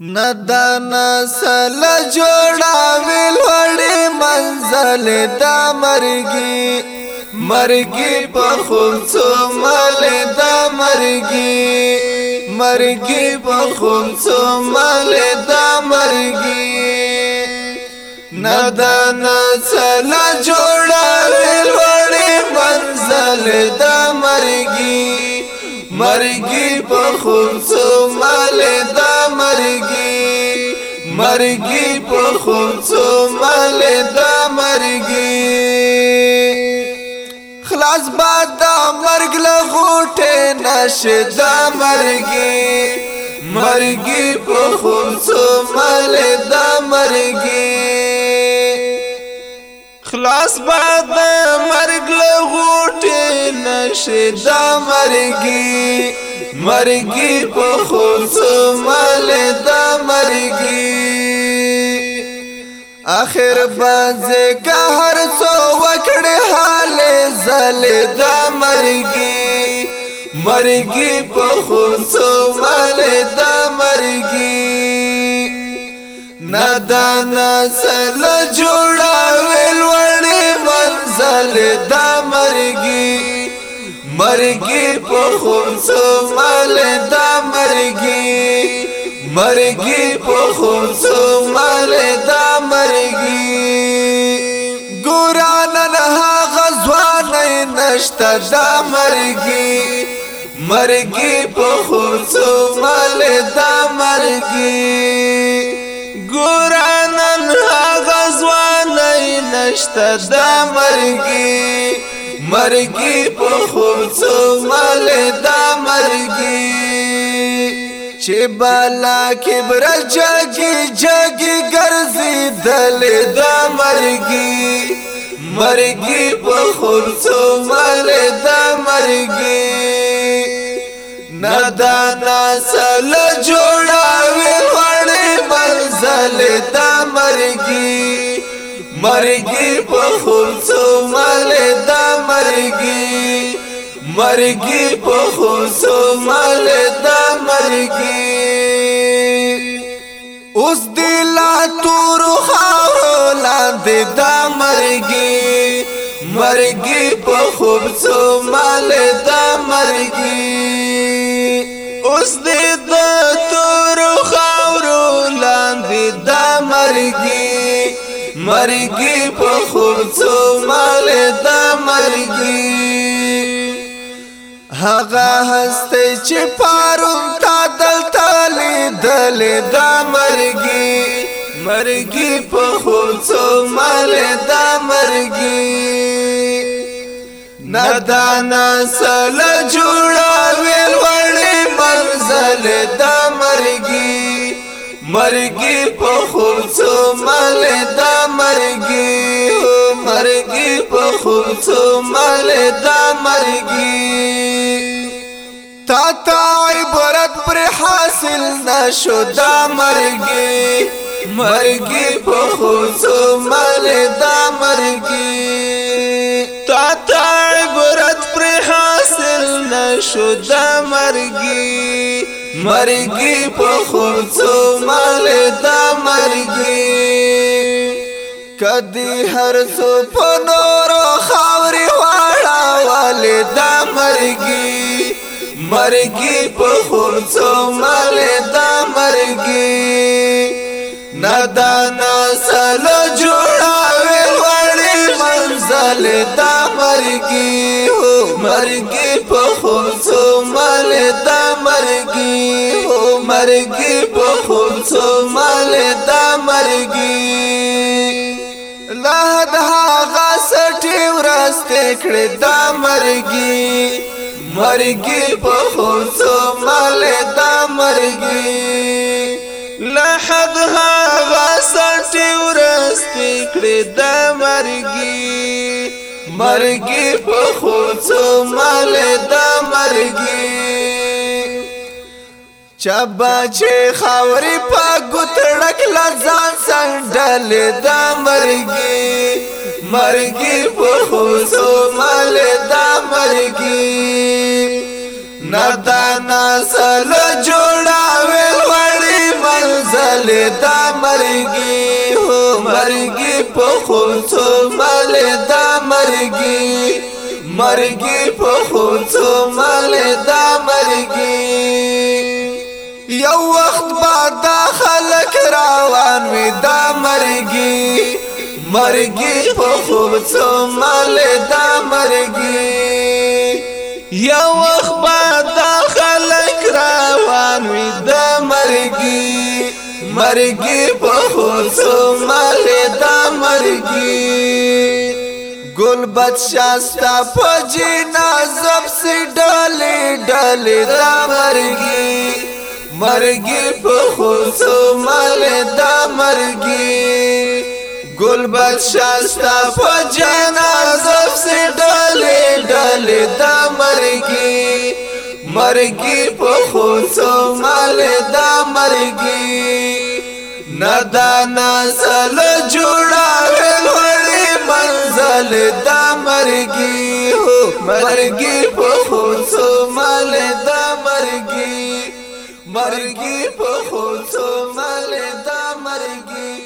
ندان سل جوړا ویلوړې منزل دا مرګي مرګي په خونڅو مل دا مرګي مرګي په خونڅو مل دا مرګي ندان سل جوړا ویلوړې منزل دا مرګي مرګي په خونڅو مل دا مرګي په خونڅو مل دا مرګي خلاص باد دا مرګ له غوټه نشه دا مرګي مرګي په خونڅو مل دا مرګي خلاص باد دا مرګ له غوټه نشه دا مرګي مرګي په خونڅو مل دا اخر باز که هر څو وکړې حال زل د مرګي مرګي په خونڅو مال د مرګي ندا نسل جوړا ویل وړې منزل د مرګي مرګي په خونڅو مال د مرګي مرګي په خورسو مال دا مرګي ګوران نه غزوان نشته دا مرګي مرګي په خورسو مال دا مرګي ګوران نه غزوان نشته دا مرګي مرګي په خورسو مال دا مرګي چې بالا کبر جګي جګي ګرځي دل د مرګي مرګي په خلصو مل د مرګي ندا نسل جوړاوي وړي منزل د مرګي مرګي په مرګي په خوسو مل دا مرګي اوس دل تور خاور لاندې دا مرګي مرګي په خوسو مل دا مرګي اوس دې د تور خاور لاندې دا مرګي مرګي په خوسو مل دا مرګي هغه هسته چې پاروم تا دلته لیدل دا مرګي مرګي په خوڅو مال دا مرګي ندانا سل جوړا ویل وړې منزل دا مرګي مرګي په خوڅو مال دا مرګي مرګي په خوڅو مال دا مرګي حاصل نشو دا مرگی مرگی پا خوزو مل دا مرگی تا تا عبرت پر حاصل نشو دا مرگی مرگی پا خوزو مل دا مرگی کدی هر سو پنورو خاوری وارا والی دا مرگی مرګي په خلصو مال دا مرګي ندا نسل جوړاوي وړي منزل دا مرګي هو مرګي په خلصو مال دا مرګي هو مرګي په خلصو مال دا مرګي لا د هغه سټي ورسته کړه دا مرګي مرګي په خوڅو مال دا مرګي لحد هغه سټي ورستي کړې دا مرګي مرګي په خوڅو مال دا مرګي چبا چې خاورې په ګوتړک لزان سندل دا مرګي مرګي په خوڅو مال دا سترګي ندا نسل جوړاوي وړي منزل دا مرګي هو مرګي په خوڅو مل دا مرګي مرګي په خوڅو مل دا مرګي یو وخت با دا خلک روان وي دا مرګي مرګي په خوب څو مال دا مرګي یو اخبا دا خلق روان وی دا مرگی مرگی پا خوصو مل دا مرگی گل بچشا ستا پا جینا زب سی ڈالی ڈالی دا مرگی مرگی پا خوصو مل دا مرگی گل بادشاہ ستا په جنازه سي ډلې ډلې د مرګي مرګي په خوڅو مال د مرګي ندا نازل جوړا وړې منزل د مرګي هو مرګي په خوڅو مال د مرګي مرګي په خوڅو مال د مرګي